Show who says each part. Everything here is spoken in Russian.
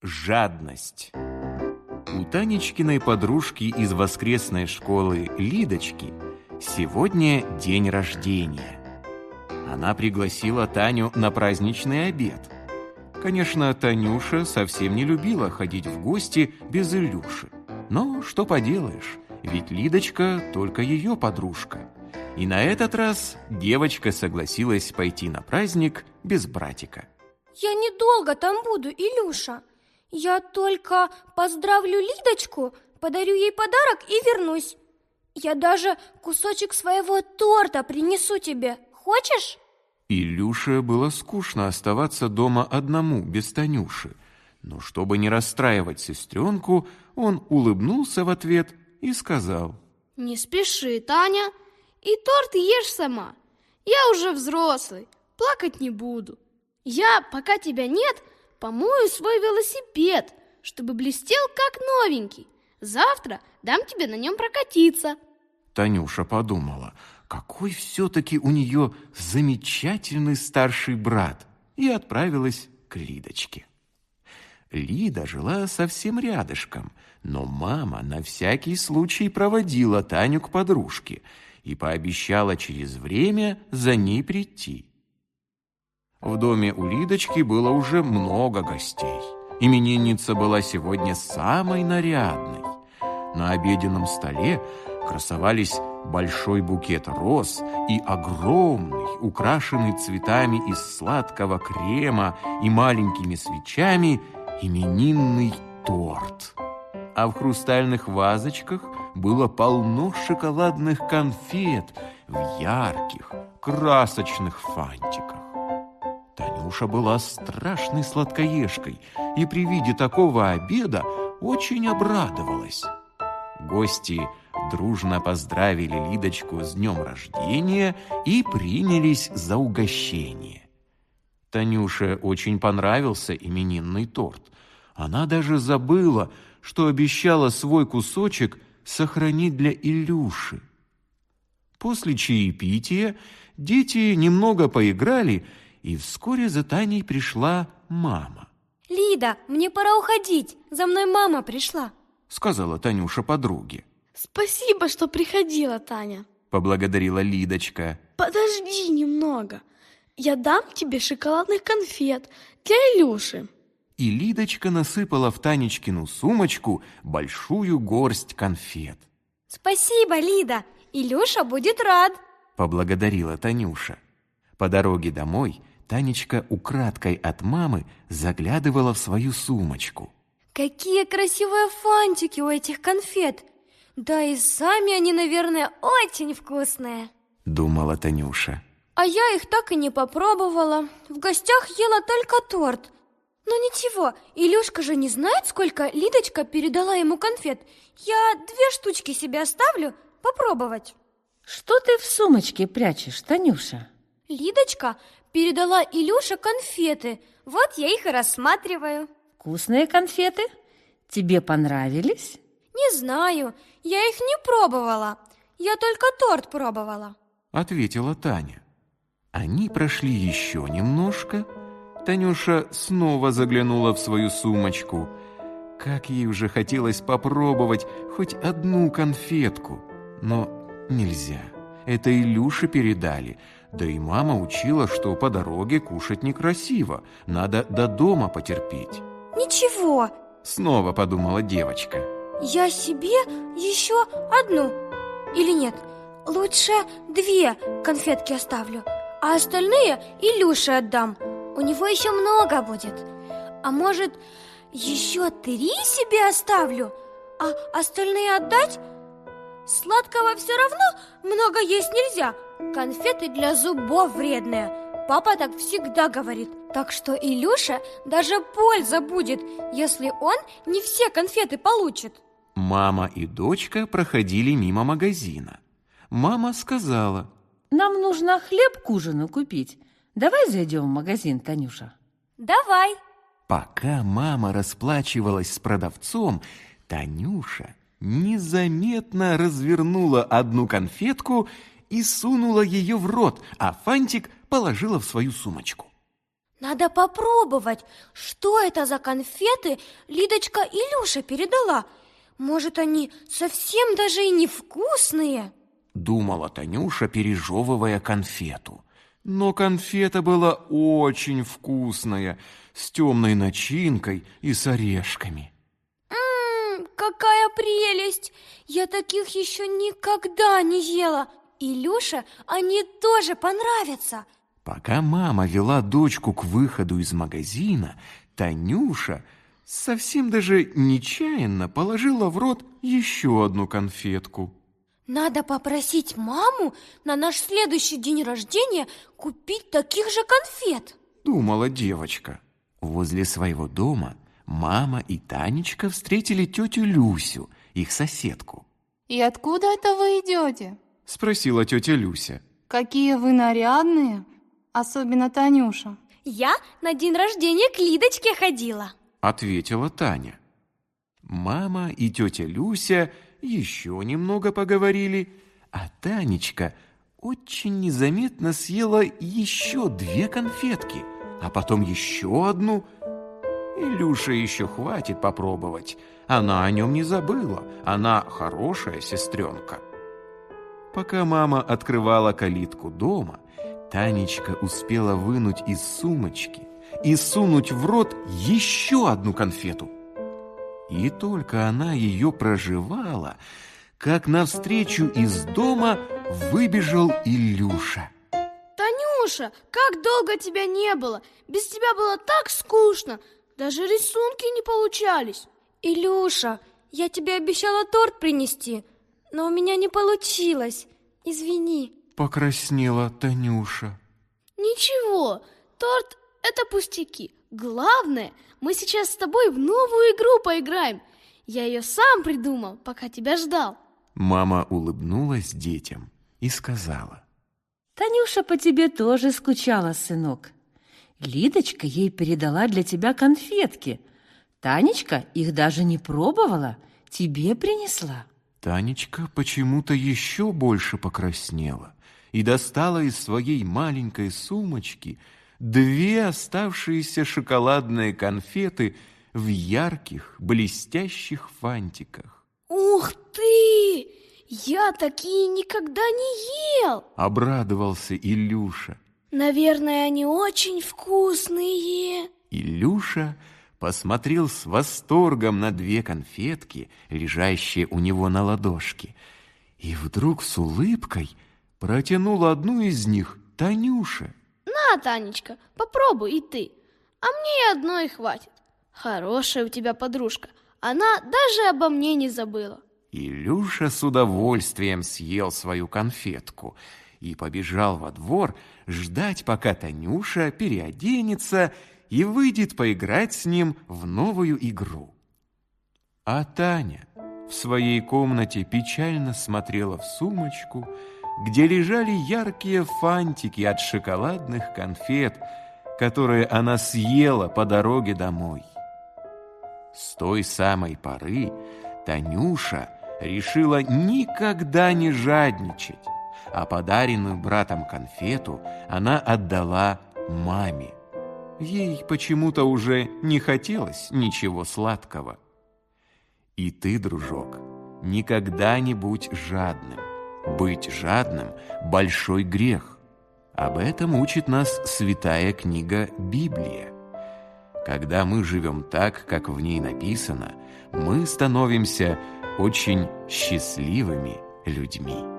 Speaker 1: Жадность. У Танечкиной подружки из воскресной школы Лидочки сегодня день рождения. Она пригласила Таню на праздничный обед. Конечно, Танюша совсем не любила ходить в гости без Илюши. Но что поделаешь, ведь Лидочка только ее подружка. И на этот раз девочка согласилась пойти на праздник без братика.
Speaker 2: Я недолго там буду, Илюша. Я только поздравлю Лидочку, подарю ей подарок и вернусь. Я даже кусочек своего торта принесу тебе. Хочешь?
Speaker 1: Илюше было скучно оставаться дома одному, без Танюши. Но чтобы не расстраивать сестренку, он улыбнулся в ответ и сказал.
Speaker 3: Не спеши, Таня, и торт ешь сама. Я уже взрослый, плакать не буду. Я, пока тебя нет, помою свой велосипед, чтобы блестел как новенький. Завтра дам тебе на нем прокатиться.
Speaker 1: Танюша подумала, какой все-таки у нее замечательный старший брат, и отправилась к Лидочке. Лида жила совсем рядышком, но мама на всякий случай проводила Таню к подружке и пообещала через время за ней прийти. В доме у Лидочки было уже много гостей. Именинница была сегодня самой нарядной. На обеденном столе красовались большой букет роз и огромный, украшенный цветами из сладкого крема и маленькими свечами, именинный торт. А в хрустальных вазочках было полно шоколадных конфет в ярких, красочных фантиках. Танюша была страшной сладкоежкой и при виде такого обеда очень обрадовалась. Гости дружно поздравили Лидочку с днем рождения и принялись за угощение. Танюше очень понравился именинный торт. Она даже забыла, что обещала свой кусочек сохранить для Илюши. После чаепития дети немного поиграли и вскоре за Таней пришла мама.
Speaker 2: Лида, мне пора уходить, за мной мама пришла.
Speaker 1: Сказала Танюша подруге.
Speaker 3: Спасибо, что приходила, Таня.
Speaker 1: Поблагодарила Лидочка.
Speaker 3: Подожди немного. Я дам тебе шоколадных конфет для Илюши.
Speaker 1: И Лидочка насыпала в Танечкину сумочку большую горсть конфет.
Speaker 2: Спасибо, Лида. Илюша будет рад.
Speaker 1: Поблагодарила Танюша. По дороге домой Танечка украдкой от мамы заглядывала в свою сумочку.
Speaker 2: Какие красивые фантики у этих конфет! Да и сами они, наверное, очень вкусные.
Speaker 1: Думала Танюша.
Speaker 2: А я их так и не попробовала. В гостях ела только торт. Но ничего, Илюшка же не знает, сколько Лидочка передала ему конфет. Я две штучки себе оставлю попробовать.
Speaker 4: Что ты в сумочке прячешь, Танюша?
Speaker 2: Лидочка передала Илюше конфеты. Вот я их и рассматриваю.
Speaker 4: Вкусные конфеты? Тебе понравились?
Speaker 2: Не знаю, я их не пробовала. Я только торт пробовала.
Speaker 1: Ответила Таня. Они прошли еще немножко. Танюша снова заглянула в свою сумочку. Как ей уже хотелось попробовать хоть одну конфетку. Но нельзя. Это Илюше передали. Да и мама учила, что по дороге кушать некрасиво. Надо до дома потерпеть.
Speaker 2: Ничего.
Speaker 1: Снова подумала девочка.
Speaker 2: Я себе еще одну. Или нет, лучше две конфетки оставлю, а остальные Илюше отдам. У него еще много будет. А может, еще три себе оставлю, а остальные отдать? Сладкого все равно много есть нельзя. Конфеты для зубов вредные. Папа так всегда говорит. Так что Илюша даже польза будет, если он не все конфеты получит.
Speaker 1: Мама и дочка проходили мимо магазина. Мама сказала.
Speaker 4: Нам нужно хлеб к ужину купить. Давай зайдем в магазин, Танюша.
Speaker 2: Давай.
Speaker 1: Пока мама расплачивалась с продавцом, Танюша незаметно развернула одну конфетку и сунула ее в рот, а фантик положила в свою сумочку.
Speaker 2: Надо попробовать, что это за конфеты Лидочка Илюша передала. Может, они совсем даже и невкусные?
Speaker 1: Думала Танюша, пережевывая конфету. Но конфета была очень вкусная, с темной начинкой и с орешками.
Speaker 2: Ммм, какая прелесть! Я таких еще никогда не ела. Илюша, они тоже понравятся.
Speaker 1: Пока мама вела дочку к выходу из магазина, Танюша совсем даже нечаянно положила в рот еще одну конфетку.
Speaker 2: Надо попросить маму на наш следующий день рождения купить таких же конфет.
Speaker 1: Думала девочка. Возле своего дома мама и Танечка встретили тетю Люсю, их соседку.
Speaker 5: «И откуда это вы идете?»
Speaker 1: Спросила тетя Люся.
Speaker 5: «Какие вы нарядные, особенно Танюша».
Speaker 2: Я на день рождения к Лидочке ходила.
Speaker 1: Ответила Таня. Мама и тетя Люся еще немного поговорили, а Танечка очень незаметно съела еще две конфетки, а потом еще одну. Илюша еще хватит попробовать. Она о нем не забыла. Она хорошая сестренка. Пока мама открывала калитку дома, Танечка успела вынуть из сумочки и сунуть в рот еще одну конфету. И только она ее проживала, как навстречу из дома выбежал Илюша.
Speaker 3: Танюша, как долго тебя не было? Без тебя было так скучно. Даже рисунки не получались.
Speaker 2: Илюша, я тебе обещала торт принести, но у меня не получилось. Извини.
Speaker 1: Покраснела Танюша.
Speaker 3: Ничего, торт – это пустяки. Главное, мы сейчас с тобой в новую игру поиграем. Я ее сам придумал, пока тебя ждал.
Speaker 1: Мама улыбнулась детям и сказала.
Speaker 4: Танюша по тебе тоже скучала, сынок. Лидочка ей передала для тебя конфетки. Танечка их даже не пробовала, тебе принесла.
Speaker 1: Танечка почему-то еще больше покраснела и достала из своей маленькой сумочки две оставшиеся шоколадные конфеты в ярких, блестящих фантиках.
Speaker 3: Ух ты! Я такие никогда не ел!
Speaker 1: Обрадовался Илюша.
Speaker 3: Наверное, они очень вкусные.
Speaker 1: Илюша посмотрел с восторгом на две конфетки, лежащие у него на ладошке, и вдруг с улыбкой протянул одну из них Танюше.
Speaker 3: На, Танечка, попробуй и ты. А мне и одной хватит. Хорошая у тебя подружка. Она даже обо мне не забыла.
Speaker 1: Илюша с удовольствием съел свою конфетку и побежал во двор ждать, пока Танюша переоденется и выйдет поиграть с ним в новую игру. А Таня в своей комнате печально смотрела в сумочку, где лежали яркие фантики от шоколадных конфет, которые она съела по дороге домой. С той самой поры Танюша решила никогда не жадничать, а подаренную братом конфету она отдала маме. Ей почему-то уже не хотелось ничего сладкого. И ты, дружок, никогда не будь жадным. Быть жадным – большой грех. Об этом учит нас святая книга Библия. Когда мы живем так, как в ней написано, мы становимся очень счастливыми людьми.